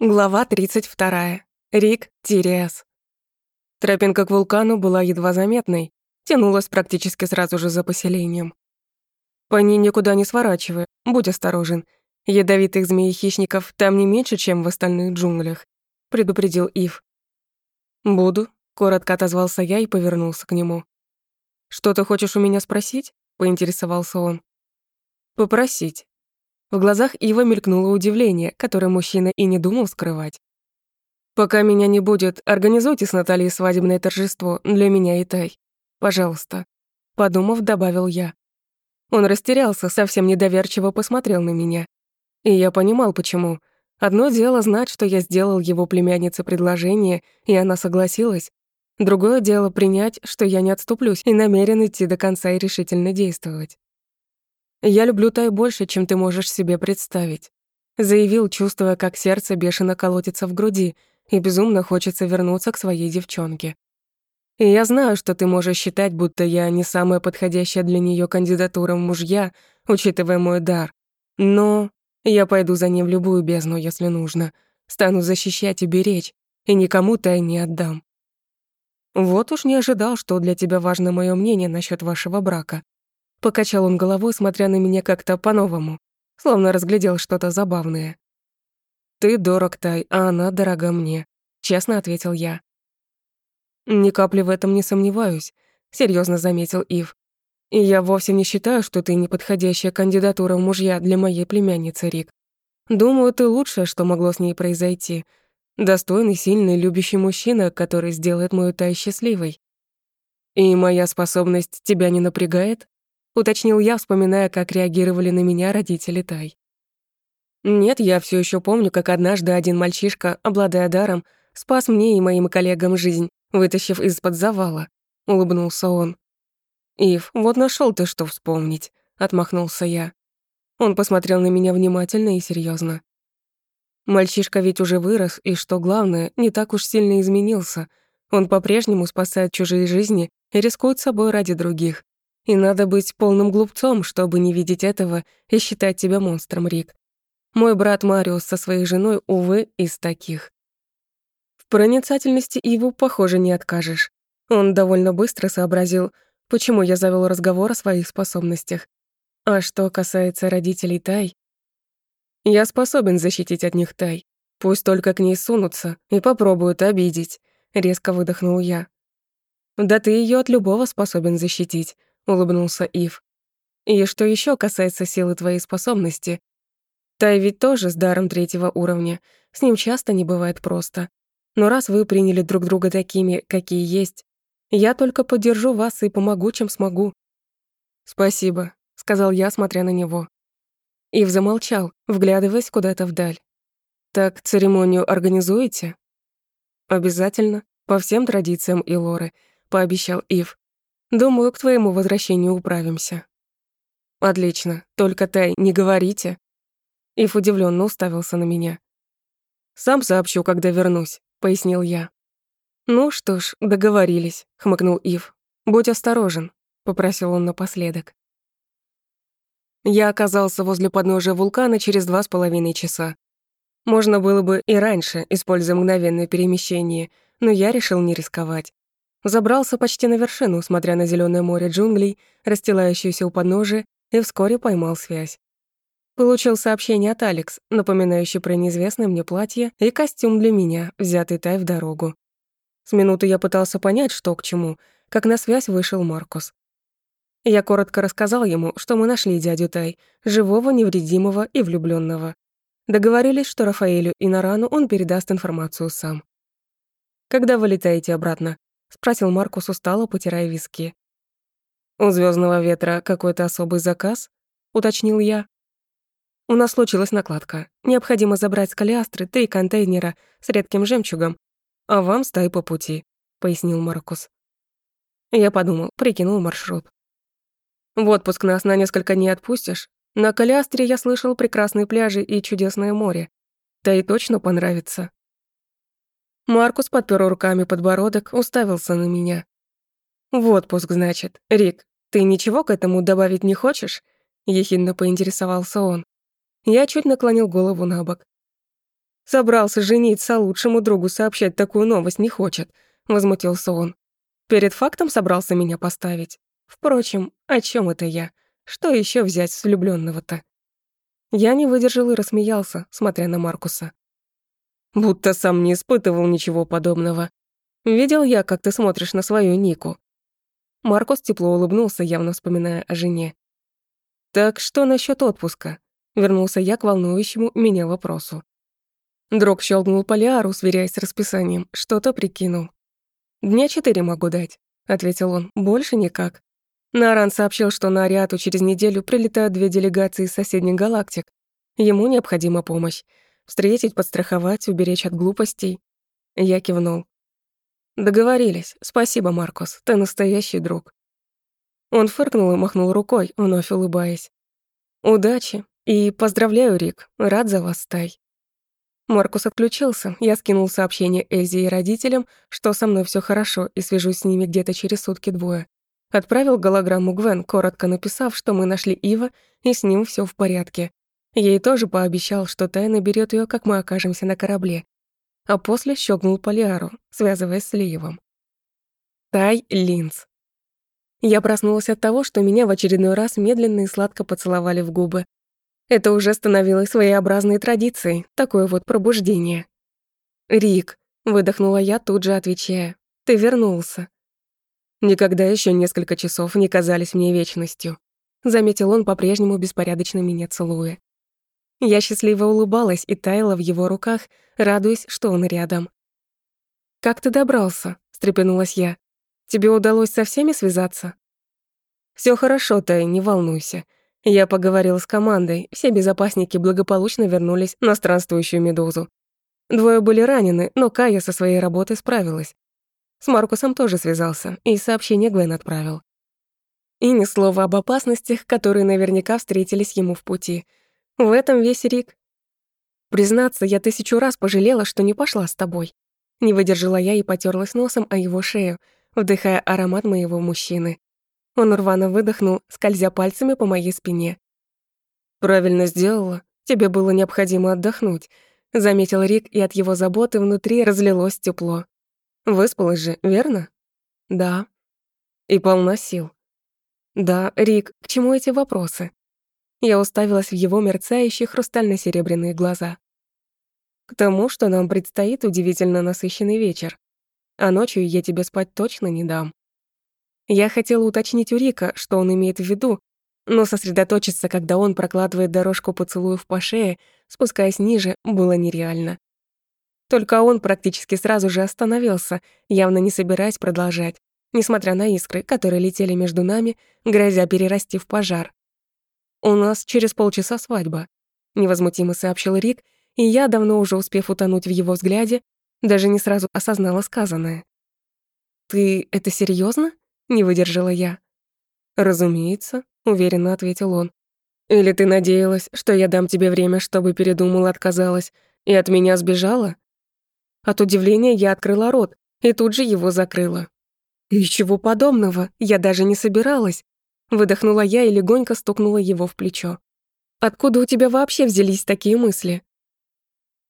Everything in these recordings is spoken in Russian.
Глава 32. Рик Тириас. Тропинка к вулкану была едва заметной, тянулась практически сразу же за поселением. По ней никуда не сворачивай, будь осторожен. Ядовитых змей-хищников там не меньше, чем в остальных джунглях, предупредил Ив. Буду, коротко отозвался я и повернулся к нему. Что ты хочешь у меня спросить? поинтересовался он. Попросить. В глазах Ива мелькнуло удивление, которое мужчина и не думал скрывать. «Пока меня не будет, организуйте с Натальей свадебное торжество для меня и Тай. Пожалуйста». Подумав, добавил я. Он растерялся, совсем недоверчиво посмотрел на меня. И я понимал, почему. Одно дело знать, что я сделал его племяннице предложение, и она согласилась. Другое дело принять, что я не отступлюсь и намерен идти до конца и решительно действовать. «Я люблю Тай больше, чем ты можешь себе представить», заявил, чувствуя, как сердце бешено колотится в груди и безумно хочется вернуться к своей девчонке. И я знаю, что ты можешь считать, будто я не самая подходящая для нее кандидатура в мужья, учитывая мой дар. Но я пойду за ним в любую бездну, если нужно. Стану защищать и беречь, и никому Тай не отдам. Вот уж не ожидал, что для тебя важно мое мнение насчет вашего брака. Покачал он головой, смотря на меня как-то по-новому, словно разглядел что-то забавное. «Ты дорог, Тай, а она дорога мне», — честно ответил я. «Ни капли в этом не сомневаюсь», — серьезно заметил Ив. «И я вовсе не считаю, что ты неподходящая кандидатура в мужья для моей племянницы, Рик. Думаю, ты лучшее, что могло с ней произойти. Достойный, сильный, любящий мужчина, который сделает мою Тай счастливой. И моя способность тебя не напрягает?» Уточнил я, вспоминая, как реагировали на меня родители Тай. Нет, я все еще помню, как однажды один мальчишка, обладая даром, спас мне и моим коллегам жизнь, вытащив из-под завала. Улыбнулся он. «Ив, вот нашел ты что вспомнить», — отмахнулся я. Он посмотрел на меня внимательно и серьезно. Мальчишка ведь уже вырос, и, что главное, не так уж сильно изменился. Он по-прежнему спасает чужие жизни и рискует собой ради других. И надо быть полным глупцом, чтобы не видеть этого и считать тебя монстром, Рик. Мой брат Мариус со своей женой, увы, из таких. В проницательности его, похоже, не откажешь. Он довольно быстро сообразил, почему я завел разговор о своих способностях. А что касается родителей Тай, я способен защитить от них Тай. Пусть только к ней сунутся и попробуют обидеть, резко выдохнул я. Да ты ее от любого способен защитить, улыбнулся Ив. И что еще касается силы твоей способности, Тай ведь тоже с даром третьего уровня, с ним часто не бывает просто. Но раз вы приняли друг друга такими, какие есть, я только поддержу вас и помогу, чем смогу. Спасибо, сказал я, смотря на него. Ив замолчал, вглядываясь куда-то вдаль. Так церемонию организуете? Обязательно, по всем традициям Илоры, пообещал Ив. Думаю, к твоему возвращению управимся». «Отлично. Только, Тай, не говорите». Ив удивленно уставился на меня. «Сам сообщу, когда вернусь», — пояснил я. «Ну что ж, договорились», — хмыкнул Ив. «Будь осторожен», — попросил он напоследок. Я оказался возле подножия вулкана через два с половиной часа. Можно было бы и раньше, используя мгновенное перемещение, но я решил не рисковать. Забрался почти на вершину, смотря на зеленое море джунглей, расстилающееся у подножия, и вскоре поймал связь. Получил сообщение от Алекс, напоминающее про неизвестное мне платье и костюм для меня, взятый Тай в дорогу. С минуты я пытался понять, что к чему, как на связь вышел Маркус. Я коротко рассказал ему, что мы нашли дядю Тай, живого, невредимого и влюбленного. Договорились, что Рафаэлю и Нарану он передаст информацию сам. «Когда вы летаете обратно?» — спросил Маркус устало, потирая виски. «У звездного ветра какой-то особый заказ?» — уточнил я. «У нас случилась накладка. Необходимо забрать с калиастры три контейнера с редким жемчугом, а вам стай по пути», — пояснил Маркус. Я подумал, прикинул маршрут. «В отпуск нас на несколько дней отпустишь? На Калиастре я слышал прекрасные пляжи и чудесное море. Да и точно понравится». Маркус подпер руками подбородок, уставился на меня. «В отпуск, значит. Рик, ты ничего к этому добавить не хочешь?» Ехидно поинтересовался он. Я чуть наклонил голову на бок. Собрался жениться, а лучшему другу сообщать такую новость не хочет, возмутился он. Перед фактом собрался меня поставить. Впрочем, о чем это я? Что еще взять с влюбленного-то? Я не выдержал и рассмеялся, смотря на Маркуса. Будто сам не испытывал ничего подобного. Видел я, как ты смотришь на свою Нику. Маркус тепло улыбнулся, явно вспоминая о жене. Так что насчет отпуска? Вернулся я к волнующему меня вопросу. Дрог щелкнул полиару, сверяясь с расписанием, что-то прикинул. «Дня четыре могу дать», — ответил он, — «больше никак». Наран сообщил, что на Ариату через неделю прилетают две делегации из соседних галактик. Ему необходима помощь. Встретить, подстраховать, уберечь от глупостей. Я кивнул. «Договорились. Спасибо, Маркус. Ты настоящий друг». Он фыркнул и махнул рукой, вновь улыбаясь. «Удачи. И поздравляю, Рик. Рад за вас, Тай». Маркус отключился. Я скинул сообщение Эльзе и родителям, что со мной все хорошо, и свяжусь с ними где-то через сутки-двое. Отправил голограмму Гвен, коротко написав, что мы нашли Ива, и с ним все в порядке. Ей тоже пообещал, что тайна берет ее, как мы окажемся на корабле. А после щелкнул Полиару, связываясь с Лиевом. Тай Линз. Я проснулась от того, что меня в очередной раз медленно и сладко поцеловали в губы, это уже становилось своеобразной традицией, такое вот пробуждение. «Рик», — выдохнула я, тут же отвечая, — «ты вернулся». Никогда еще несколько часов не казались мне вечностью. Заметил он, по-прежнему беспорядочно меня целуя. Я счастливо улыбалась и таяла в его руках, радуясь, что он рядом. «Как ты добрался?» — встрепенулась я. «Тебе удалось со всеми связаться?» Все хорошо, Тай, не волнуйся. Я поговорил с командой, все безопасники благополучно вернулись на странствующую медузу. Двое были ранены, но Кая со своей работой справилась. С Маркусом тоже связался и сообщение Гвен отправил. И ни слова об опасностях, которые наверняка встретились ему в пути. В этом весь Рик. Признаться, я тысячу раз пожалела, что не пошла с тобой. Не выдержала я и потерлась носом о его шею, вдыхая аромат моего мужчины. Он рвано выдохнул, скользя пальцами по моей спине. «Правильно сделала. Тебе было необходимо отдохнуть», — заметил Рик, и от его заботы внутри разлилось тепло. «Выспалась же, верно?» «Да». «И полна сил». «Да, Рик, к чему эти вопросы?» Я уставилась в его мерцающие хрустально-серебряные глаза. «К тому, что нам предстоит удивительно насыщенный вечер. А ночью я тебе спать точно не дам». Я хотела уточнить у Рика, что он имеет в виду, но сосредоточиться, когда он прокладывает дорожку поцелуев по шее, спускаясь ниже, было нереально. Только он практически сразу же остановился, явно не собираясь продолжать, несмотря на искры, которые летели между нами, грозя перерасти в пожар. «У нас через полчаса свадьба», — невозмутимо сообщил Рик, и я, давно уже успев утонуть в его взгляде, даже не сразу осознала сказанное. «Ты это серьезно? Не выдержала я. «Разумеется», — уверенно ответил он. «Или ты надеялась, что я дам тебе время, чтобы передумала, отказалась, и от меня сбежала?» От удивления я открыла рот и тут же его закрыла. «Ничего подобного, я даже не собиралась», — выдохнула я и легонько стукнула его в плечо. «Откуда у тебя вообще взялись такие мысли?»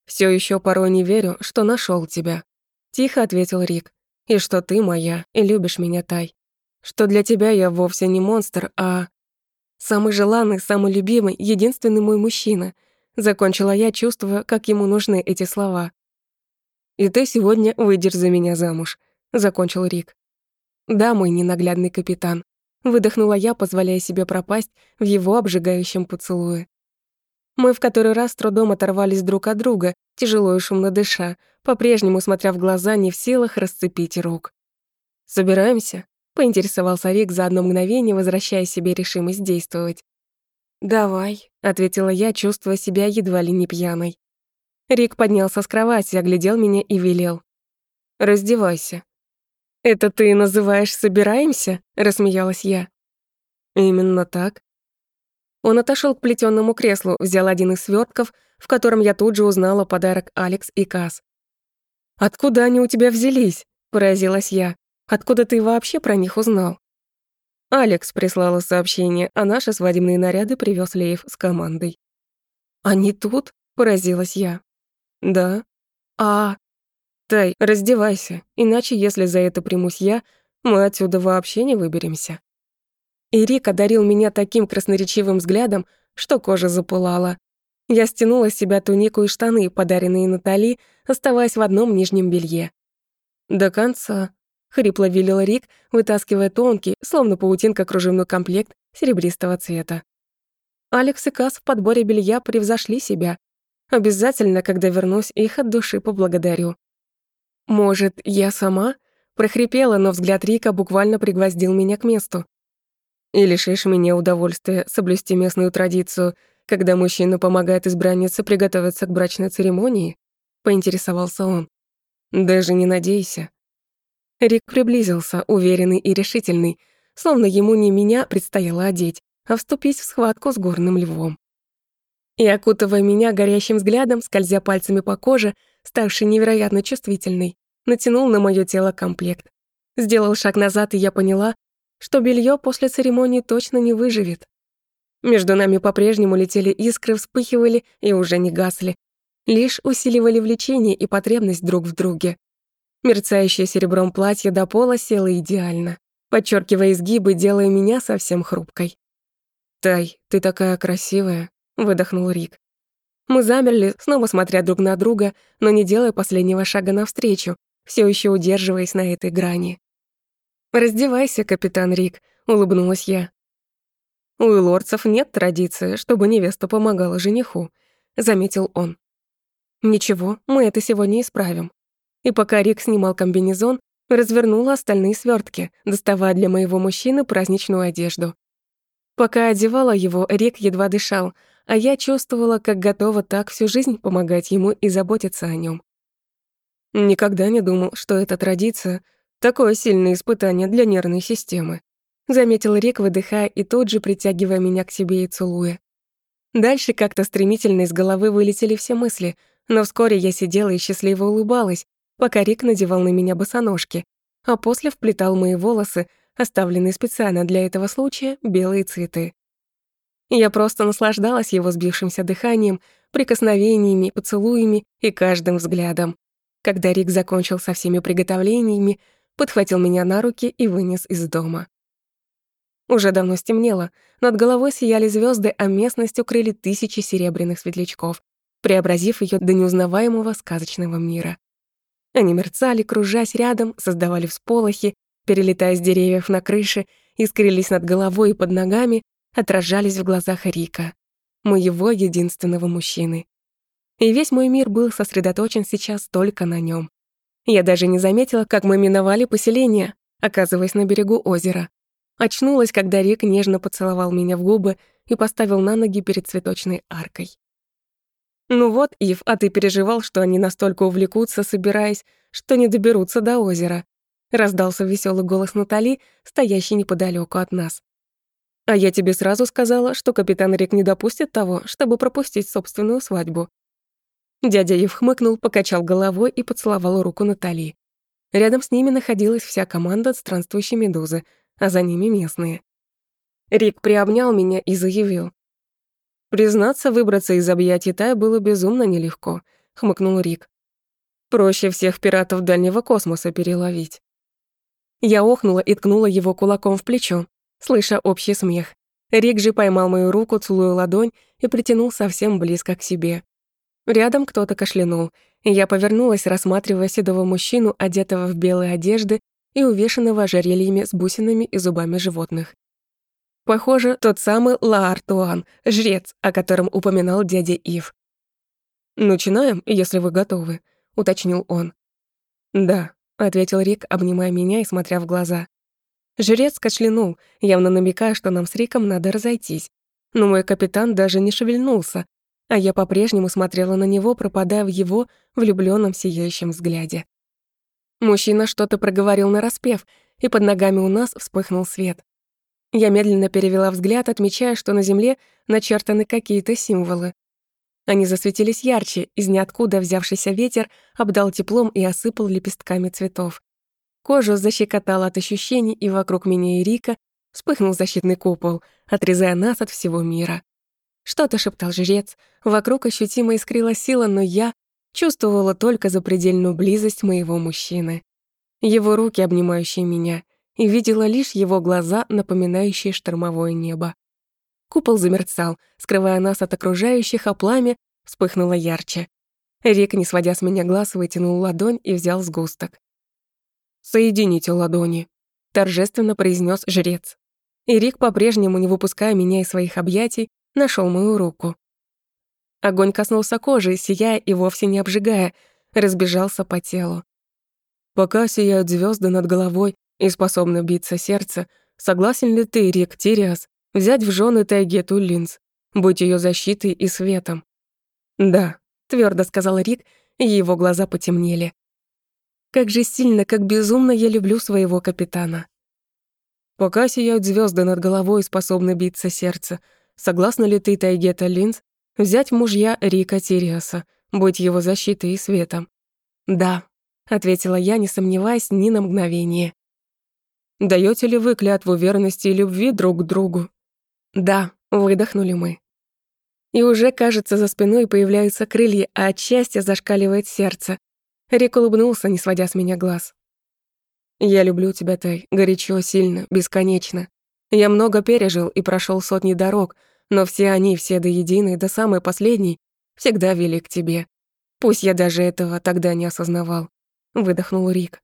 Все еще порой не верю, что нашел тебя», — тихо ответил Рик. «И что ты моя, и любишь меня, Тай что для тебя я вовсе не монстр, а самый желанный, самый любимый, единственный мой мужчина. Закончила я, чувствуя, как ему нужны эти слова. И ты сегодня выйдешь за меня замуж, закончил Рик. Да, мой ненаглядный капитан. Выдохнула я, позволяя себе пропасть в его обжигающем поцелуе. Мы в который раз трудом оторвались друг от друга, тяжело и шумно дыша, по-прежнему смотря в глаза, не в силах расцепить рук. «Собираемся?» поинтересовался Рик за одно мгновение, возвращая себе решимость действовать. «Давай», — ответила я, чувствуя себя едва ли не пьяной. Рик поднялся с кровати, оглядел меня и велел. «Раздевайся». «Это ты называешь «собираемся»?» — рассмеялась я. «Именно так». Он отошел к плетённому креслу, взял один из свертков, в котором я тут же узнала подарок Алекс и Кас. «Откуда они у тебя взялись?» — поразилась я. Откуда ты вообще про них узнал?» Алекс прислала сообщение, а наши свадебные наряды привез Леев с командой. «Они тут?» — поразилась я. Да. А... Тай, раздевайся, иначе, если за это примусь я, мы отсюда вообще не выберемся. И Рик одарил меня таким красноречивым взглядом, что кожа запылала. Я стянула с себя тунику и штаны, подаренные Натали, оставаясь в одном нижнем белье. До конца, хрипло велел Рик, вытаскивая тонкий, словно паутинка кружевной комплект серебристого цвета. Алекс и Кас в подборе белья превзошли себя. Обязательно, когда вернусь, их от души поблагодарю. Может, я сама? Прохрипела, но взгляд Рика буквально пригвоздил меня к месту. И лишишь меня удовольствия соблюсти местную традицию, когда мужчина помогает избраннице приготовиться к брачной церемонии? Поинтересовался он. Даже не надейся. Рик приблизился, уверенный и решительный, словно ему не меня предстояло одеть, а вступить в схватку с горным львом. И, окутывая меня горящим взглядом, скользя пальцами по коже, ставшей невероятно чувствительной, натянул на моё тело комплект. Сделал шаг назад, и я поняла, что белье после церемонии точно не выживет. Между нами по-прежнему летели искры, вспыхивали и уже не гасли. Лишь усиливали влечение и потребность друг в друге. Мерцающее серебром платье до пола село идеально, подчеркивая изгибы, делая меня совсем хрупкой. «Тай, ты такая красивая», — выдохнул Рик. Мы замерли, снова смотря друг на друга, но не делая последнего шага навстречу, все еще удерживаясь на этой грани. «Раздевайся, капитан Рик», — улыбнулась я. «У лордцев нет традиции, чтобы невеста помогала жениху», — заметил он. «Ничего, мы это сегодня исправим». И пока Рик снимал комбинезон, развернула остальные свертки, доставая для моего мужчины праздничную одежду. Пока одевала его, Рик едва дышал, а я чувствовала, как готова так всю жизнь помогать ему и заботиться о нем. Никогда не думал, что эта традиция Такое сильное испытание для нервной системы. Заметил Рик, выдыхая и тут же притягивая меня к себе и целуя. Дальше как-то стремительно из головы вылетели все мысли, но вскоре я сидела и счастливо улыбалась, пока Рик надевал на меня босоножки, а после вплетал мои волосы, оставленные специально для этого случая, белые цветы. Я просто наслаждалась его сбившимся дыханием, прикосновениями, поцелуями и каждым взглядом. Когда Рик закончил со всеми приготовлениями, подхватил меня на руки и вынес из дома. Уже давно стемнело, над головой сияли звезды, а местность укрыли тысячи серебряных светлячков, преобразив ее до неузнаваемого сказочного мира. Они мерцали, кружась рядом, создавали всполохи, перелетая с деревьев на крыши, искрились над головой и под ногами, отражались в глазах Рика, моего единственного мужчины. И весь мой мир был сосредоточен сейчас только на нем. Я даже не заметила, как мы миновали поселение, оказываясь на берегу озера. Очнулась, когда Рик нежно поцеловал меня в губы и поставил на ноги перед цветочной аркой. «Ну вот, Ив, а ты переживал, что они настолько увлекутся, собираясь, что не доберутся до озера», раздался веселый голос Натали, стоящий неподалеку от нас. «А я тебе сразу сказала, что капитан Рик не допустит того, чтобы пропустить собственную свадьбу. Дядя Ев хмыкнул, покачал головой и поцеловал руку Натали. Рядом с ними находилась вся команда странствующей медузы, а за ними местные. Рик приобнял меня и заявил. «Признаться, выбраться из объятий Тая было безумно нелегко», — хмыкнул Рик. «Проще всех пиратов дальнего космоса переловить». Я охнула и ткнула его кулаком в плечо, слыша общий смех. Рик же поймал мою руку, целую ладонь и притянул совсем близко к себе. Рядом кто-то кашлянул, и я повернулась, рассматривая седого мужчину, одетого в белые одежды и увешанного ожерельями с бусинами и зубами животных. Похоже, тот самый Лаартуан, жрец, о котором упоминал дядя Ив. «Начинаем, если вы готовы», — уточнил он. «Да», — ответил Рик, обнимая меня и смотря в глаза. Жрец кашлянул, явно намекая, что нам с Риком надо разойтись. Но мой капитан даже не шевельнулся, а я по-прежнему смотрела на него, пропадая в его влюблённом сияющем взгляде. Мужчина что-то проговорил на распев, и под ногами у нас вспыхнул свет. Я медленно перевела взгляд, отмечая, что на земле начертаны какие-то символы. Они засветились ярче, из ниоткуда взявшийся ветер обдал теплом и осыпал лепестками цветов. Кожу защекотала от ощущений, и вокруг меня и Рика вспыхнул защитный купол, отрезая нас от всего мира. Что-то шептал жрец. Вокруг ощутимо искрила сила, но я чувствовала только запредельную близость моего мужчины. Его руки, обнимающие меня, и видела лишь его глаза, напоминающие штормовое небо. Купол замерцал, скрывая нас от окружающих, а пламя вспыхнуло ярче. Рик, не сводя с меня глаз, вытянул ладонь и взял сгусток. «Соедините ладони», — торжественно произнес жрец. И Рик, по-прежнему не выпуская меня из своих объятий, нашел мою руку. Огонь коснулся кожи, сияя и вовсе не обжигая, разбежался по телу. Пока сияют звезды над головой и способны биться сердце, согласен ли ты, Рик Тириас, взять в жены Тайгету Линз, быть ее защитой и светом? Да, твердо сказал Рик, и его глаза потемнели. Как же сильно, как безумно я люблю своего капитана. Пока сияют звезды над головой и способны биться сердце, согласна ли ты, Тайгета Линз, Взять мужья Рика Тириаса, быть его защитой и светом. «Да», — ответила я, не сомневаясь ни на мгновение. Даете ли вы клятву верности и любви друг к другу?» «Да», — выдохнули мы. И уже, кажется, за спиной появляются крылья, а от счастья зашкаливает сердце. Рик улыбнулся, не сводя с меня глаз. «Я люблю тебя, Тай, горячо, сильно, бесконечно. Я много пережил и прошел сотни дорог, но все они, все до единой, до самой последней, всегда вели к тебе. Пусть я даже этого тогда не осознавал. Выдохнул Рик.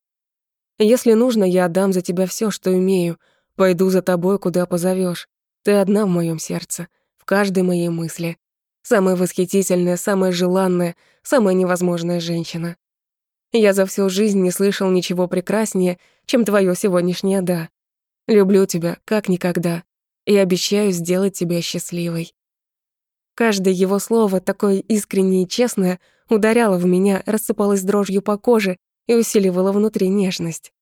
Если нужно, я отдам за тебя все, что имею. Пойду за тобой, куда позовешь. Ты одна в моем сердце, в каждой моей мысли. Самая восхитительная, самая желанная, самая невозможная женщина. Я за всю жизнь не слышал ничего прекраснее, чем твое сегодняшнее «да». Люблю тебя, как никогда и обещаю сделать тебя счастливой». Каждое его слово, такое искреннее и честное, ударяло в меня, рассыпалось дрожью по коже и усиливало внутри нежность.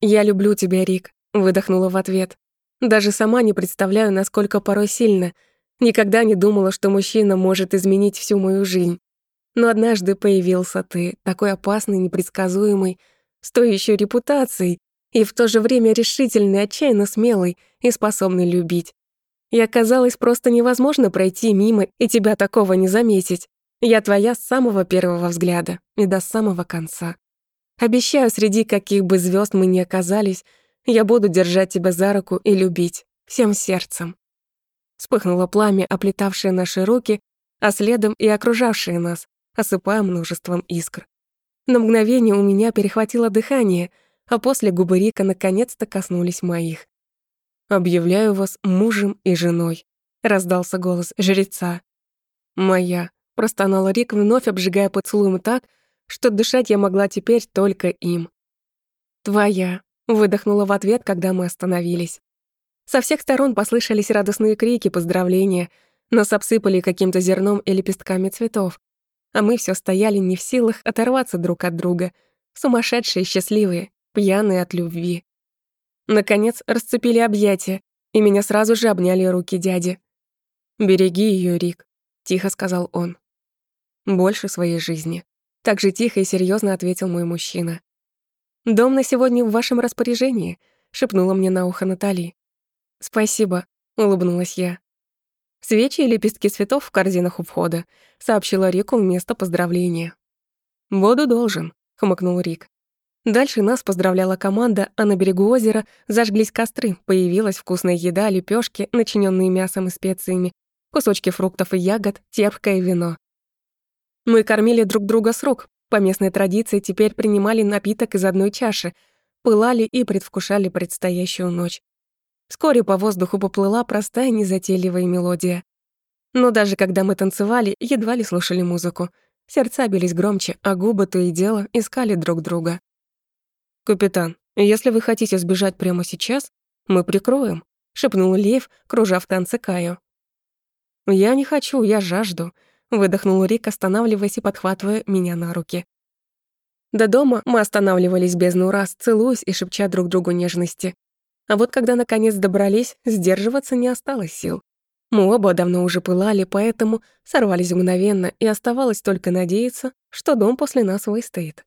«Я люблю тебя, Рик», — выдохнула в ответ. «Даже сама не представляю, насколько порой сильно. Никогда не думала, что мужчина может изменить всю мою жизнь. Но однажды появился ты, такой опасный, непредсказуемый, с той ещё репутацией, и в то же время решительный, отчаянно смелый и способный любить. И оказалось просто невозможно пройти мимо и тебя такого не заметить. Я твоя с самого первого взгляда и до самого конца. Обещаю, среди каких бы звезд мы ни оказались, я буду держать тебя за руку и любить всем сердцем. Вспыхнуло пламя, оплетавшее наши руки, а следом и окружавшее нас, осыпая множеством искр. На мгновение у меня перехватило дыхание — а после губы Рика наконец-то коснулись моих. «Объявляю вас мужем и женой», — раздался голос жреца. «Моя», — простонала Рик, вновь обжигая поцелуем так, что дышать я могла теперь только им. «Твоя», — выдохнула в ответ, когда мы остановились. Со всех сторон послышались радостные крики, поздравления, нас обсыпали каким-то зерном и лепестками цветов, а мы все стояли не в силах оторваться друг от друга, сумасшедшие, счастливые, пьяный от любви. Наконец расцепили объятия, и меня сразу же обняли руки дяди. «Береги ее, Рик», — тихо сказал он. «Больше своей жизни». Так же тихо и серьезно ответил мой мужчина. «Дом на сегодня в вашем распоряжении», — шепнула мне на ухо Натали. «Спасибо», — улыбнулась я. «Свечи и лепестки цветов в корзинах у входа», — сообщила Рику вместо поздравления. «Буду должен», — хмыкнул Рик. Дальше нас поздравляла команда, а на берегу озера зажглись костры, появилась вкусная еда, лепешки, начиненные мясом и специями, кусочки фруктов и ягод, терпкое вино. Мы кормили друг друга с рук, по местной традиции теперь принимали напиток из одной чаши, пылали и предвкушали предстоящую ночь. Вскоре по воздуху поплыла простая незатейливая мелодия. Но даже когда мы танцевали, едва ли слушали музыку. Сердца бились громче, а губы то и дело искали друг друга. «Капитан, если вы хотите сбежать прямо сейчас, мы прикроем», — шепнул Лев, кружа в танце Каю. «Я не хочу, я жажду», — выдохнул Рик, останавливаясь и подхватывая меня на руки. До дома мы останавливались без раз, целуясь и шепча друг другу нежности. А вот когда наконец добрались, сдерживаться не осталось сил. Мы оба давно уже пылали, поэтому сорвались мгновенно, и оставалось только надеяться, что дом после нас выстоит.